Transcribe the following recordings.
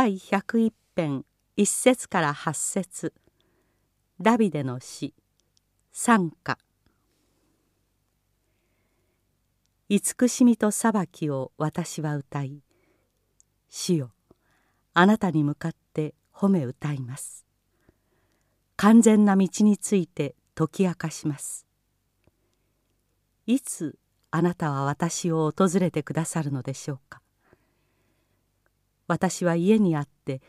第101編1節から8節。ダビデの詩賛歌慈しみと裁きを私は歌い主よあなたに向かって褒め歌います。完全な道について解き明かします。いつあなたは私を訪れてくださるのでしょうか？私は家にあって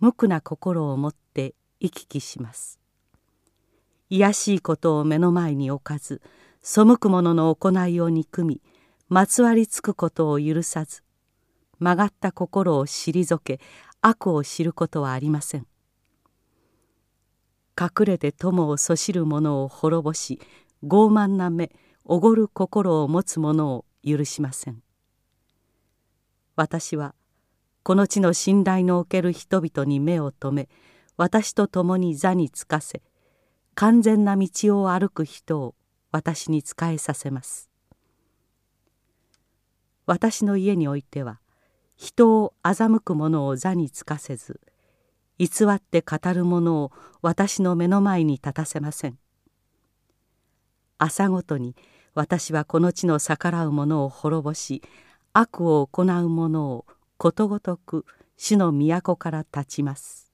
無垢な心を持って行き来します。卑しいことを目の前に置かず背く者の行いを憎みまつわりつくことを許さず曲がった心を退け悪を知ることはありません。隠れて友をそしる者を滅ぼし傲慢な目おごる心を持つ者を許しません。私はこの地の信頼のおける人々に目を留め私と共に座につかせ完全な道を歩く人を私に仕えさせます。私の家においては人を欺く者を座につかせず偽って語る者を私の目の前に立たせません。朝ごとに私はこの地の逆らう者を滅ぼし悪を行う者をことごとく主の都から立ちます。